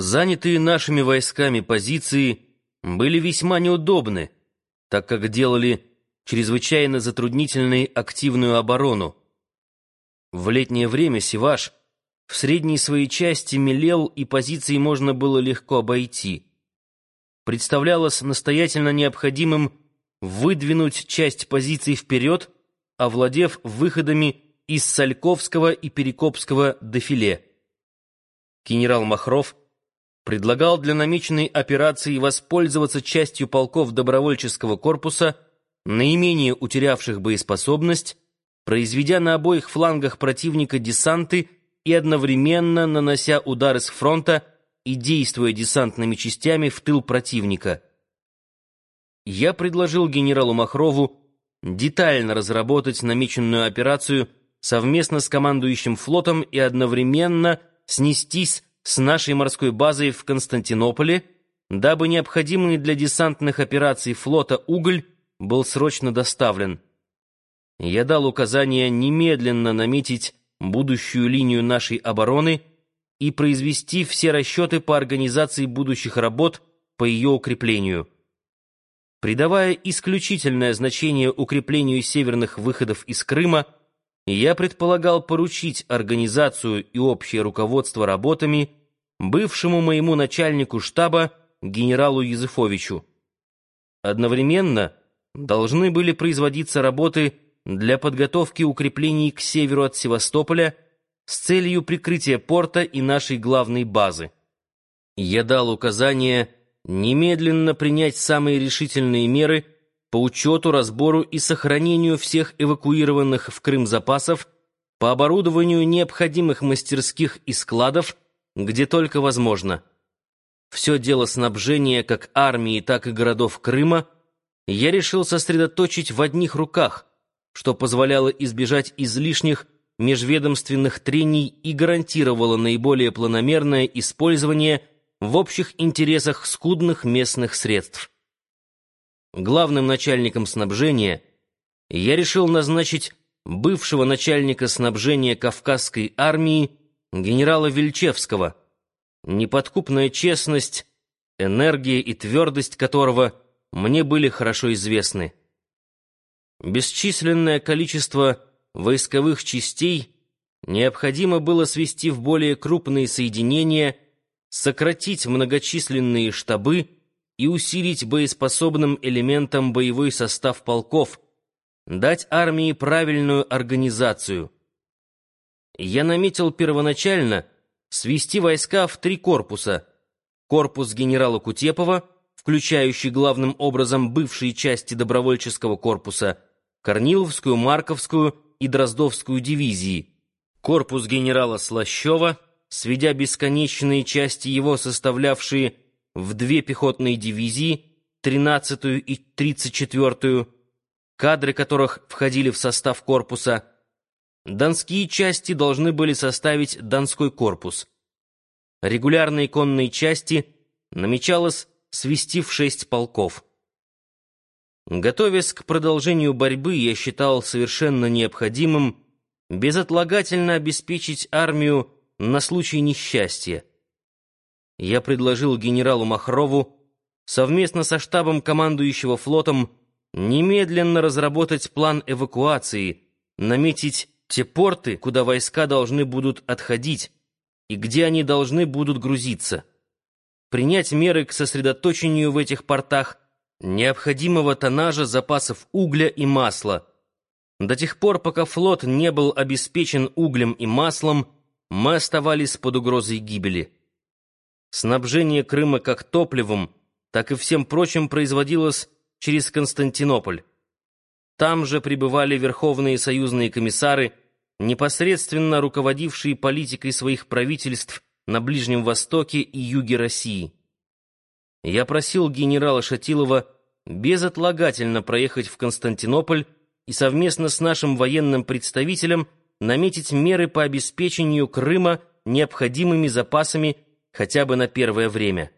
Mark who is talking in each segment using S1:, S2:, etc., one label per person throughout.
S1: Занятые нашими войсками позиции были весьма неудобны, так как делали чрезвычайно затруднительной активную оборону. В летнее время Севаш в средней своей части мелел, и позиции можно было легко обойти. Представлялось настоятельно необходимым выдвинуть часть позиций вперед, овладев выходами из Сальковского и Перекопского дефиле. Генерал Махров предлагал для намеченной операции воспользоваться частью полков добровольческого корпуса, наименее утерявших боеспособность, произведя на обоих флангах противника десанты и одновременно нанося удары с фронта и действуя десантными частями в тыл противника. Я предложил генералу Махрову детально разработать намеченную операцию совместно с командующим флотом и одновременно снестись с нашей морской базой в Константинополе, дабы необходимый для десантных операций флота уголь был срочно доставлен. Я дал указание немедленно наметить будущую линию нашей обороны и произвести все расчеты по организации будущих работ по ее укреплению. Придавая исключительное значение укреплению северных выходов из Крыма, я предполагал поручить организацию и общее руководство работами бывшему моему начальнику штаба генералу Языфовичу. Одновременно должны были производиться работы для подготовки укреплений к северу от Севастополя с целью прикрытия порта и нашей главной базы. Я дал указание немедленно принять самые решительные меры по учету, разбору и сохранению всех эвакуированных в Крым запасов, по оборудованию необходимых мастерских и складов, где только возможно. Все дело снабжения как армии, так и городов Крыма я решил сосредоточить в одних руках, что позволяло избежать излишних межведомственных трений и гарантировало наиболее планомерное использование в общих интересах скудных местных средств. Главным начальником снабжения я решил назначить бывшего начальника снабжения Кавказской армии генерала Вельчевского, неподкупная честность, энергия и твердость которого мне были хорошо известны. Бесчисленное количество войсковых частей необходимо было свести в более крупные соединения, сократить многочисленные штабы и усилить боеспособным элементам боевой состав полков, дать армии правильную организацию. Я наметил первоначально свести войска в три корпуса. Корпус генерала Кутепова, включающий главным образом бывшие части добровольческого корпуса – Корниловскую, Марковскую и Дроздовскую дивизии, корпус генерала Слащева, сведя бесконечные части его, составлявшие в две пехотные дивизии, 13-ю и 34-ю, кадры которых входили в состав корпуса, донские части должны были составить Донской корпус. Регулярные конные части намечалось свести в шесть полков. Готовясь к продолжению борьбы, я считал совершенно необходимым безотлагательно обеспечить армию на случай несчастья. Я предложил генералу Махрову совместно со штабом командующего флотом немедленно разработать план эвакуации, наметить те порты, куда войска должны будут отходить и где они должны будут грузиться, принять меры к сосредоточению в этих портах – необходимого тоннажа запасов угля и масла. До тех пор, пока флот не был обеспечен углем и маслом, мы оставались под угрозой гибели. Снабжение Крыма как топливом, так и всем прочим производилось через Константинополь. Там же пребывали верховные союзные комиссары, непосредственно руководившие политикой своих правительств на Ближнем Востоке и юге России. Я просил генерала Шатилова безотлагательно проехать в Константинополь и совместно с нашим военным представителем наметить меры по обеспечению Крыма необходимыми запасами хотя бы на первое время.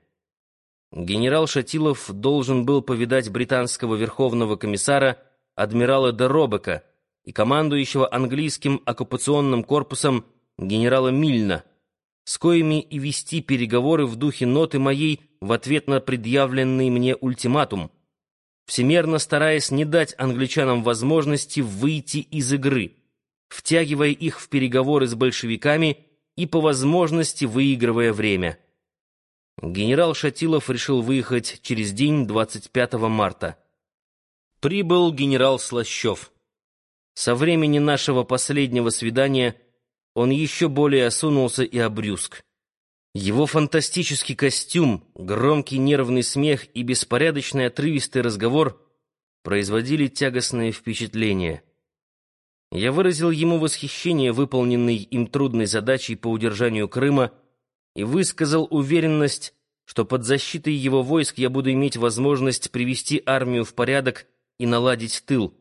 S1: Генерал Шатилов должен был повидать британского верховного комиссара адмирала де Робека и командующего английским оккупационным корпусом генерала Мильна, с коими и вести переговоры в духе ноты моей в ответ на предъявленный мне ультиматум, всемерно стараясь не дать англичанам возможности выйти из игры, втягивая их в переговоры с большевиками и по возможности выигрывая время. Генерал Шатилов решил выехать через день 25 марта. Прибыл генерал Слащев. Со времени нашего последнего свидания он еще более осунулся и обрюзг. Его фантастический костюм, громкий нервный смех и беспорядочный отрывистый разговор производили тягостное впечатление. Я выразил ему восхищение выполненной им трудной задачей по удержанию Крыма и высказал уверенность, что под защитой его войск я буду иметь возможность привести армию в порядок и наладить тыл.